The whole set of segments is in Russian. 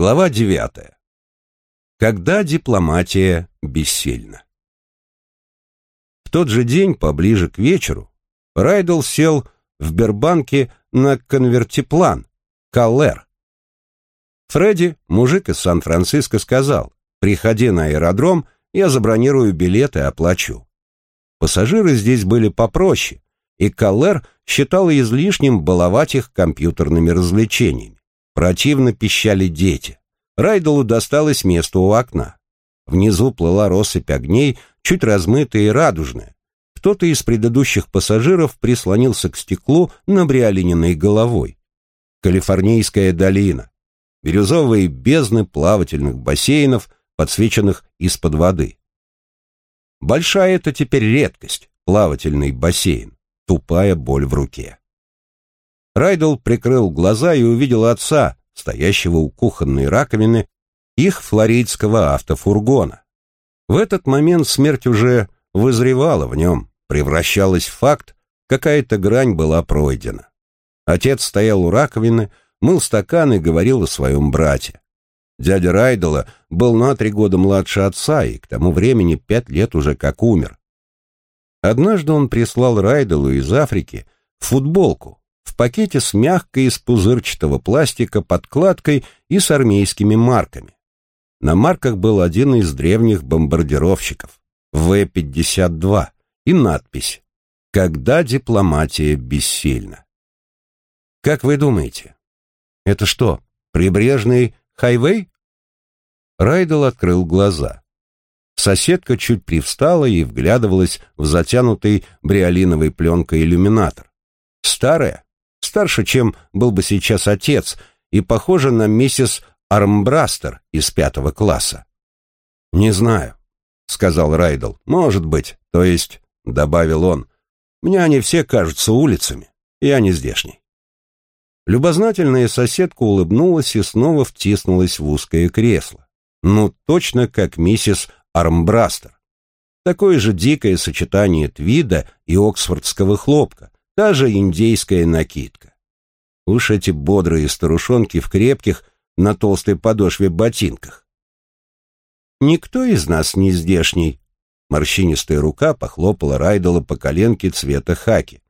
Глава девятая. Когда дипломатия бессильна. В тот же день, поближе к вечеру, Райдл сел в Бербанке на конвертиплан Каллер. Фредди, мужик из Сан-Франциско, сказал, «Приходи на аэродром, я забронирую билеты и оплачу». Пассажиры здесь были попроще, и Каллер считал излишним баловать их компьютерными развлечениями. Противно пищали дети. Райделу досталось место у окна. Внизу плыла россыпь огней, чуть размытая и радужная. Кто-то из предыдущих пассажиров прислонился к стеклу на Бриолининой головой. Калифорнийская долина. Бирюзовые бездны плавательных бассейнов, подсвеченных из-под воды. Большая это теперь редкость, плавательный бассейн. Тупая боль в руке. Райдл прикрыл глаза и увидел отца, стоящего у кухонной раковины их флоридского автофургона. В этот момент смерть уже вызревала в нем, превращалась в факт, какая-то грань была пройдена. Отец стоял у раковины, мыл стакан и говорил о своем брате. Дядя Райдела был на три года младше отца и к тому времени пять лет уже как умер. Однажды он прислал Райделу из Африки футболку, в пакете с мягкой из пузырчатого пластика подкладкой и с армейскими марками. На марках был один из древних бомбардировщиков В-52 и надпись «Когда дипломатия бессильна». Как вы думаете, это что, прибрежный хайвей? Райдел открыл глаза. Соседка чуть привстала и вглядывалась в затянутый бриолиновой пленкой иллюминатор. Старая, старше, чем был бы сейчас отец, и похожа на миссис Армбрастер из пятого класса. «Не знаю», — сказал Райдл. «Может быть. То есть», — добавил он, — «мне они все кажутся улицами. Я не здешний». Любознательная соседка улыбнулась и снова втиснулась в узкое кресло. Ну, точно как миссис Армбрастер. Такое же дикое сочетание твида и оксфордского хлопка, та же индейская накидка. Уж эти бодрые старушонки в крепких, на толстой подошве ботинках. «Никто из нас не здешний», — морщинистая рука похлопала Райдела по коленке цвета хаки.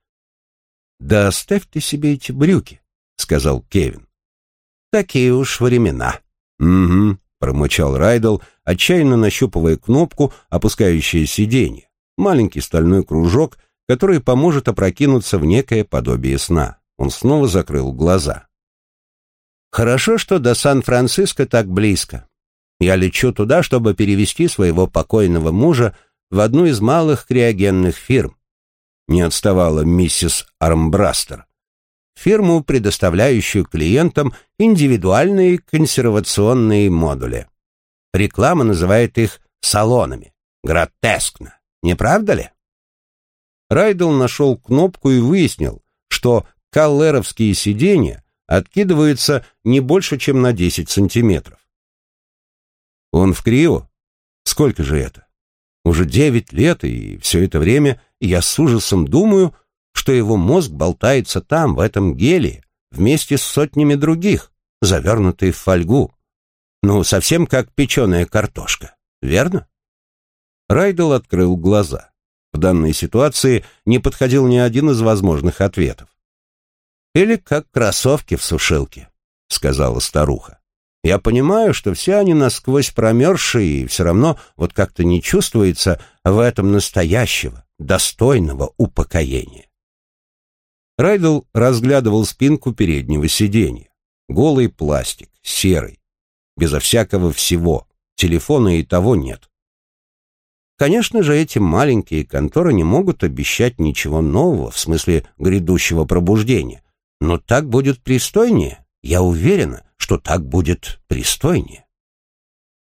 «Да оставь ты себе эти брюки», — сказал Кевин. «Такие уж времена». «Угу», — промычал Райдел, отчаянно нащупывая кнопку, опускающее сиденье. Маленький стальной кружок — который поможет опрокинуться в некое подобие сна. Он снова закрыл глаза. «Хорошо, что до Сан-Франциско так близко. Я лечу туда, чтобы перевести своего покойного мужа в одну из малых криогенных фирм. Не отставала миссис Армбрастер. Фирму, предоставляющую клиентам индивидуальные консервационные модули. Реклама называет их салонами. Гротескно, не правда ли? Райдел нашел кнопку и выяснил, что каллеровские сиденья откидываются не больше, чем на 10 сантиметров. Он в Крио? Сколько же это? Уже девять лет, и все это время я с ужасом думаю, что его мозг болтается там, в этом гелии, вместе с сотнями других, завернутые в фольгу. Ну, совсем как печеная картошка, верно? Райдел открыл глаза. В данной ситуации не подходил ни один из возможных ответов. «Или как кроссовки в сушилке», — сказала старуха. «Я понимаю, что все они насквозь промерзшие, и все равно вот как-то не чувствуется в этом настоящего, достойного упокоения». Райдл разглядывал спинку переднего сиденья. Голый пластик, серый, безо всякого всего, телефона и того нет. Конечно же, эти маленькие конторы не могут обещать ничего нового в смысле грядущего пробуждения. Но так будет пристойнее. Я уверена, что так будет пристойнее.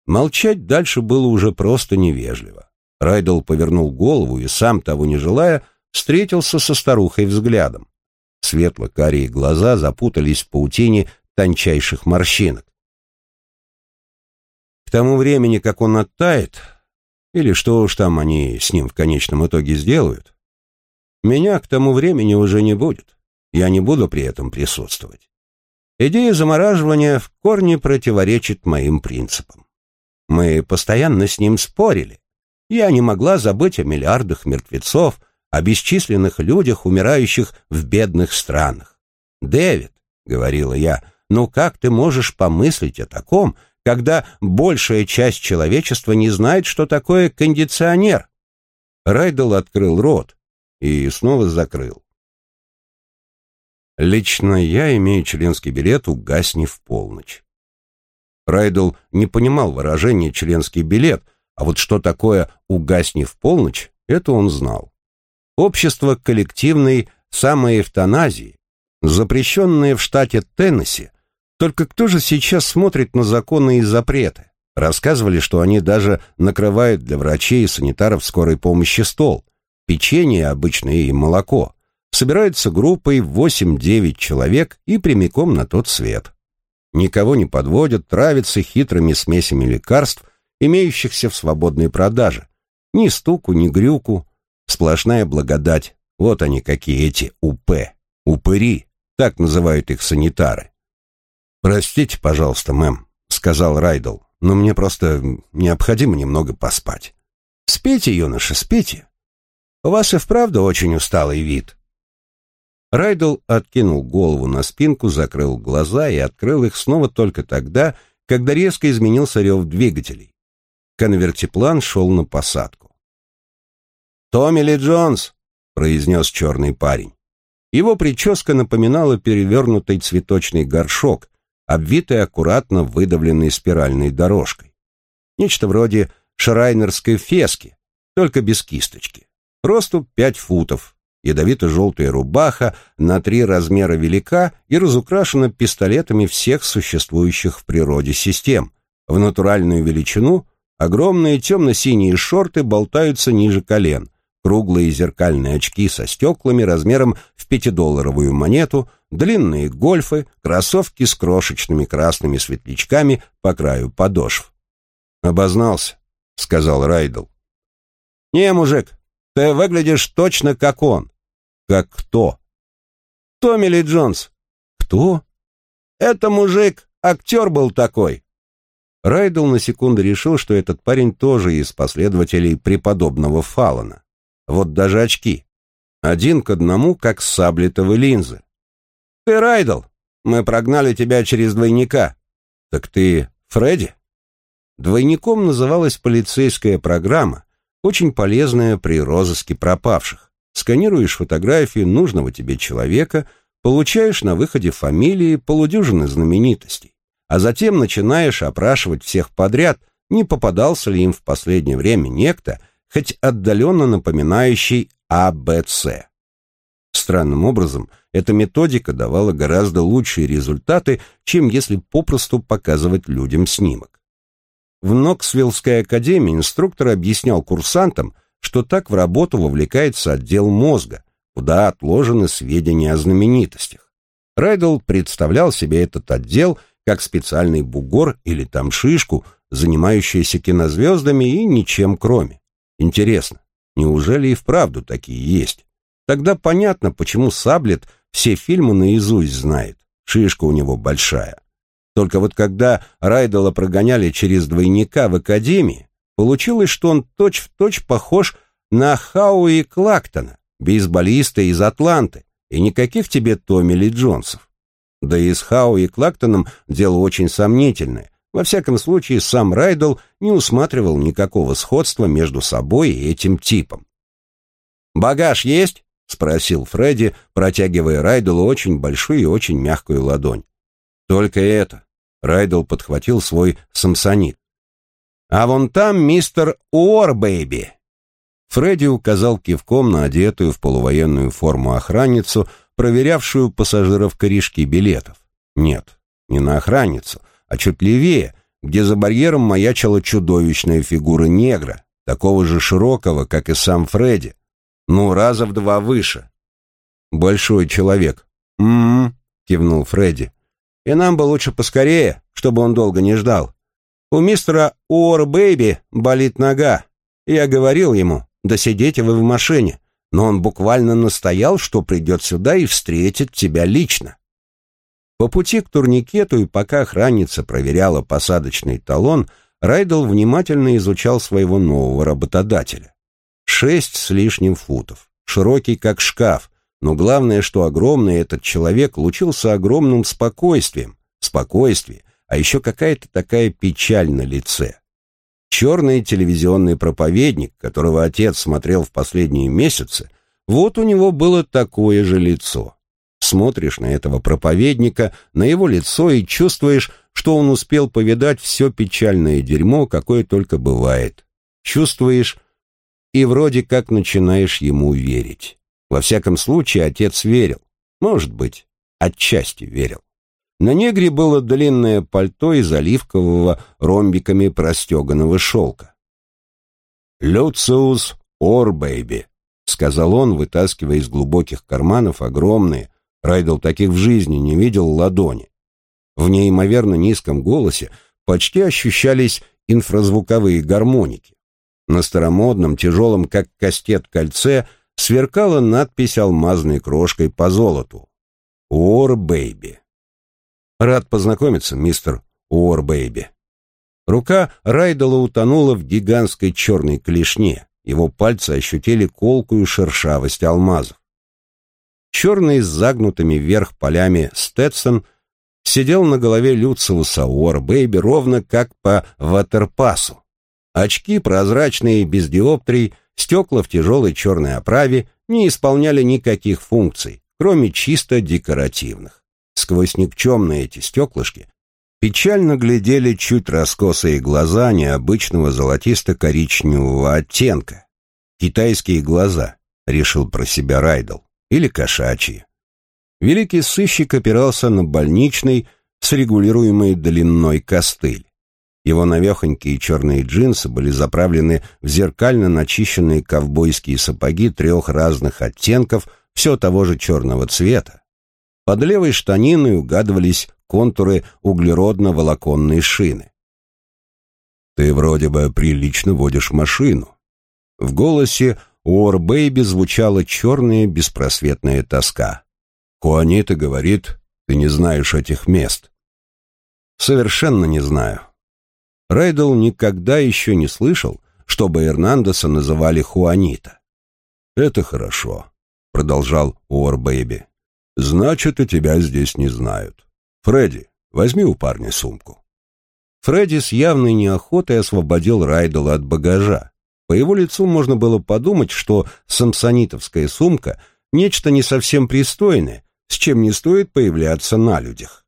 Молчать дальше было уже просто невежливо. Райдл повернул голову и, сам того не желая, встретился со старухой взглядом. Светло-карие глаза запутались в паутине тончайших морщинок. К тому времени, как он оттает, или что уж там они с ним в конечном итоге сделают. Меня к тому времени уже не будет. Я не буду при этом присутствовать. Идея замораживания в корне противоречит моим принципам. Мы постоянно с ним спорили. Я не могла забыть о миллиардах мертвецов, о бесчисленных людях, умирающих в бедных странах. «Дэвид», — говорила я, — «ну как ты можешь помыслить о таком, когда большая часть человечества не знает, что такое кондиционер?» Райдел открыл рот и снова закрыл. Лично я имею членский билет «Угасни в полночь». Райдл не понимал выражения «членский билет», а вот что такое «угасни в полночь» — это он знал. Общество коллективной самоэвтаназии, запрещенное в штате Теннесси, только кто же сейчас смотрит на законы и запреты? Рассказывали, что они даже накрывают для врачей и санитаров скорой помощи стол, печенье обычное и молоко. Собираются группой 8-9 человек и прямиком на тот свет. Никого не подводят, травятся хитрыми смесями лекарств, имеющихся в свободной продаже. Ни стуку, ни грюку. Сплошная благодать. Вот они какие эти УП. Упыри. Так называют их санитары. «Простите, пожалуйста, мэм», — сказал Райдл, «но мне просто необходимо немного поспать». «Спите, юноша, спите. У вас и вправду очень усталый вид». Райдл откинул голову на спинку, закрыл глаза и открыл их снова только тогда, когда резко изменился рев двигателей. Конвертиплан шел на посадку. «Томми Ли Джонс!» — произнес черный парень. Его прическа напоминала перевернутый цветочный горшок, обвитый аккуратно выдавленной спиральной дорожкой. Нечто вроде шрайнерской фески, только без кисточки. Росту пять футов, ядовито-желтая рубаха на три размера велика и разукрашена пистолетами всех существующих в природе систем. В натуральную величину огромные темно-синие шорты болтаются ниже колен, круглые зеркальные очки со стеклами размером в пятидолларовую монету, длинные гольфы, кроссовки с крошечными красными светлячками по краю подошв. «Обознался», — сказал Райдл. «Не, мужик, ты выглядишь точно как он. Как кто? Томми Ли Джонс. Кто? Это мужик, актер был такой. Райдл на секунду решил, что этот парень тоже из последователей преподобного Фалана. Вот даже очки. Один к одному, как саблетовые линзы. Ты Райдл, мы прогнали тебя через двойника. Так ты Фредди? Двойником называлась полицейская программа, очень полезная при розыске пропавших сканируешь фотографии нужного тебе человека, получаешь на выходе фамилии полудюжины знаменитостей, а затем начинаешь опрашивать всех подряд, не попадался ли им в последнее время некто, хоть отдаленно напоминающий АБЦ. Странным образом, эта методика давала гораздо лучшие результаты, чем если попросту показывать людям снимок. В Ноксвиллской академии инструктор объяснял курсантам, что так в работу вовлекается отдел мозга, куда отложены сведения о знаменитостях. Райдл представлял себе этот отдел как специальный бугор или там шишку, занимающуюся кинозвездами и ничем кроме. Интересно, неужели и вправду такие есть? Тогда понятно, почему Саблет все фильмы наизусть знает. Шишка у него большая. Только вот когда Райдела прогоняли через двойника в академии, Получилось, что он точь-в-точь точь похож на Хауи Клактона, бейсболиста из Атланты, и никаких тебе Томми Ли Джонсов. Да и с Хауи Клактоном дело очень сомнительное. Во всяком случае, сам Райдл не усматривал никакого сходства между собой и этим типом. «Багаж есть?» — спросил Фредди, протягивая Райдлу очень большую и очень мягкую ладонь. «Только это». Райдл подхватил свой самсонит. А вон там мистер Уорбэйби. Фредди указал кивком на одетую в полувоенную форму охранницу, проверявшую пассажиров корешки билетов. Нет, не на охранницу, а чуть левее, где за барьером маячила чудовищная фигура негра, такого же широкого, как и сам Фредди, ну, раза в два выше. Большой человек. «М-м-м», кивнул Фредди. «И нам бы лучше поскорее, чтобы он долго не ждал. У мистера Уорбэйби болит нога. Я говорил ему, да сидите вы в машине, но он буквально настоял, что придет сюда и встретит тебя лично. По пути к турникету и пока охранница проверяла посадочный талон, Райдл внимательно изучал своего нового работодателя. Шесть с лишним футов, широкий как шкаф, но главное, что огромный этот человек лучился огромным спокойствием, спокойствие, а еще какая-то такая печаль на лице. Черный телевизионный проповедник, которого отец смотрел в последние месяцы, вот у него было такое же лицо. Смотришь на этого проповедника, на его лицо и чувствуешь, что он успел повидать все печальное дерьмо, какое только бывает. Чувствуешь и вроде как начинаешь ему верить. Во всяком случае, отец верил. Может быть, отчасти верил. На негре было длинное пальто из оливкового ромбиками простеганного шелка. «Люциус Орбейби», — сказал он, вытаскивая из глубоких карманов огромные, Райдл таких в жизни не видел ладони. В неимоверно низком голосе почти ощущались инфразвуковые гармоники. На старомодном, тяжелом, как кастет, кольце сверкала надпись алмазной крошкой по золоту. «War Baby». «Рад познакомиться, мистер War Baby». Рука Райдела утонула в гигантской черной клешне. Его пальцы ощутили колкую шершавость алмазов. Черный с загнутыми вверх полями Стэтсон сидел на голове Люциуса Уор Бэйби ровно как по ватерпасу. Очки прозрачные, без диоптрий, стекла в тяжелой черной оправе не исполняли никаких функций, кроме чисто декоративных. Сквозь никчемные эти стеклышки печально глядели чуть раскосые глаза необычного золотисто-коричневого оттенка. «Китайские глаза», — решил про себя Райдл, — «или кошачьи». Великий сыщик опирался на больничный с регулируемой длиной костыль. Его навехонькие черные джинсы были заправлены в зеркально начищенные ковбойские сапоги трех разных оттенков все того же черного цвета. Под левой штаниной угадывались контуры углеродно-волоконной шины. «Ты вроде бы прилично водишь машину». В голосе у Бэйби звучала черная беспросветная тоска. Хуанита говорит, ты не знаешь этих мест. Совершенно не знаю. Райдл никогда еще не слышал, чтобы Эрнандеса называли Хуанита. «Это хорошо», — продолжал Уорбэйби. «Значит, и тебя здесь не знают. Фредди, возьми у парня сумку». Фредди с явной неохотой освободил Райдела от багажа. По его лицу можно было подумать, что самсонитовская сумка — нечто не совсем пристойное, с чем не стоит появляться на людях.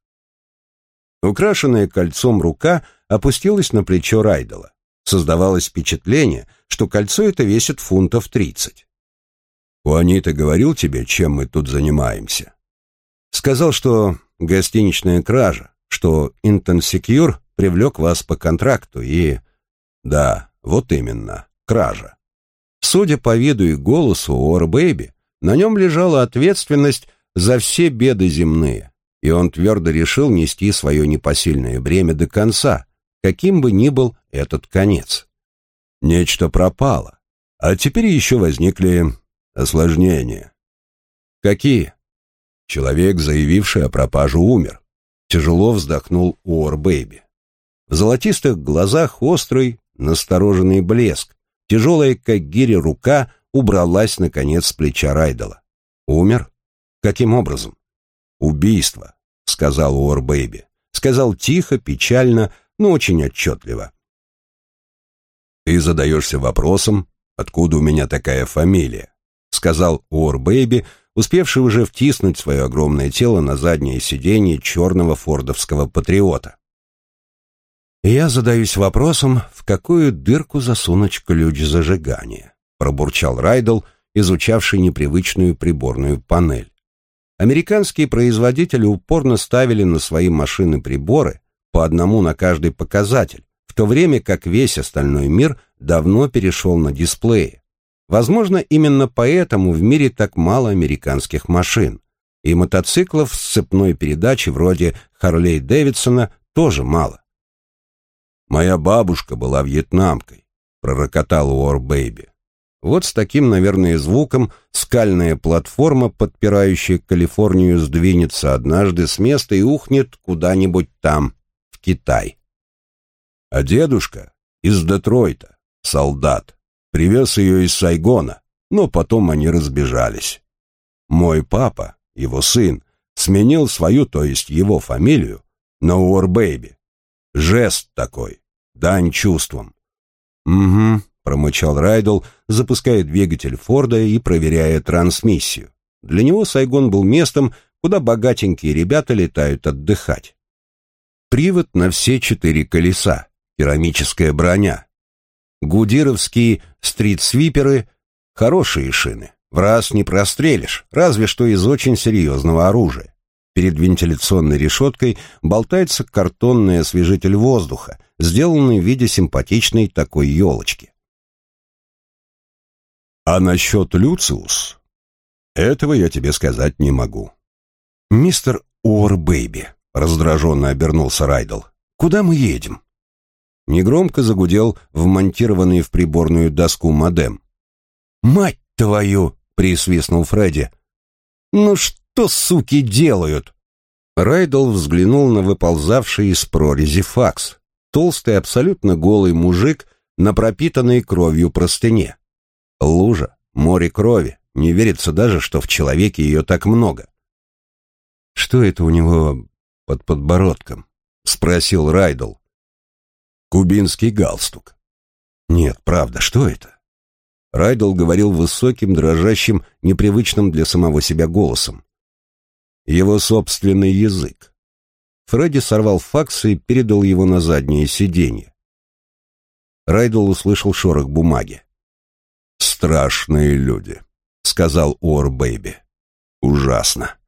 Украшенная кольцом рука опустилась на плечо Райдела. Создавалось впечатление, что кольцо это весит фунтов тридцать. «Уанита говорил тебе, чем мы тут занимаемся?» «Сказал, что гостиничная кража, что Интенсекьюр привлек вас по контракту и...» «Да, вот именно, кража». Судя по виду и голосу Ор Бэйби, на нем лежала ответственность за все беды земные и он твердо решил нести свое непосильное бремя до конца, каким бы ни был этот конец. Нечто пропало, а теперь еще возникли осложнения. Какие? Человек, заявивший о пропаже, умер. Тяжело вздохнул Уор Бэйби. В золотистых глазах острый, настороженный блеск. Тяжелая, как гиря, рука убралась, наконец, с плеча Райдела. Умер? Каким образом? «Убийство», — сказал Уорбэйби. Сказал тихо, печально, но очень отчетливо. «Ты задаешься вопросом, откуда у меня такая фамилия?» — сказал Уорбэйби, успевший уже втиснуть свое огромное тело на заднее сиденье черного фордовского патриота. «Я задаюсь вопросом, в какую дырку засунуть ключ зажигания», — пробурчал Райдл, изучавший непривычную приборную панель. Американские производители упорно ставили на свои машины приборы по одному на каждый показатель, в то время как весь остальной мир давно перешел на дисплеи. Возможно, именно поэтому в мире так мало американских машин. И мотоциклов с цепной передачей вроде Харлей Дэвидсона тоже мало. «Моя бабушка была вьетнамкой», — пророкотал Уор Бэйби. Вот с таким, наверное, звуком скальная платформа, подпирающая Калифорнию, сдвинется однажды с места и ухнет куда-нибудь там, Китай. А дедушка из Детройта, солдат, привез ее из Сайгона, но потом они разбежались. Мой папа, его сын, сменил свою, то есть его фамилию, на Уорбейби. Жест такой, дань чувствам. «Угу», — промычал Райдл, запуская двигатель Форда и проверяя трансмиссию. Для него Сайгон был местом, куда богатенькие ребята летают отдыхать. Привод на все четыре колеса, керамическая броня. Гудировские стрит-свиперы — хорошие шины. В раз не прострелишь, разве что из очень серьезного оружия. Перед вентиляционной решеткой болтается картонный освежитель воздуха, сделанный в виде симпатичной такой елочки. А насчет Люциус, этого я тебе сказать не могу. Мистер Уорбейби, раздраженно обернулся Райдл, куда мы едем? Негромко загудел вмонтированный в приборную доску модем. «Мать твою!» — присвистнул Фредди. «Ну что, суки, делают?» Райдл взглянул на выползавший из прорези факс. Толстый, абсолютно голый мужик на пропитанной кровью простыне. Лужа, море крови. Не верится даже, что в человеке ее так много. «Что это у него под подбородком?» — спросил Райдл. «Кубинский галстук». «Нет, правда, что это?» Райдл говорил высоким, дрожащим, непривычным для самого себя голосом. Его собственный язык. Фредди сорвал факс и передал его на заднее сиденье. Райдл услышал шорох бумаги. «Страшные люди», — сказал Уор Бэйби. «Ужасно».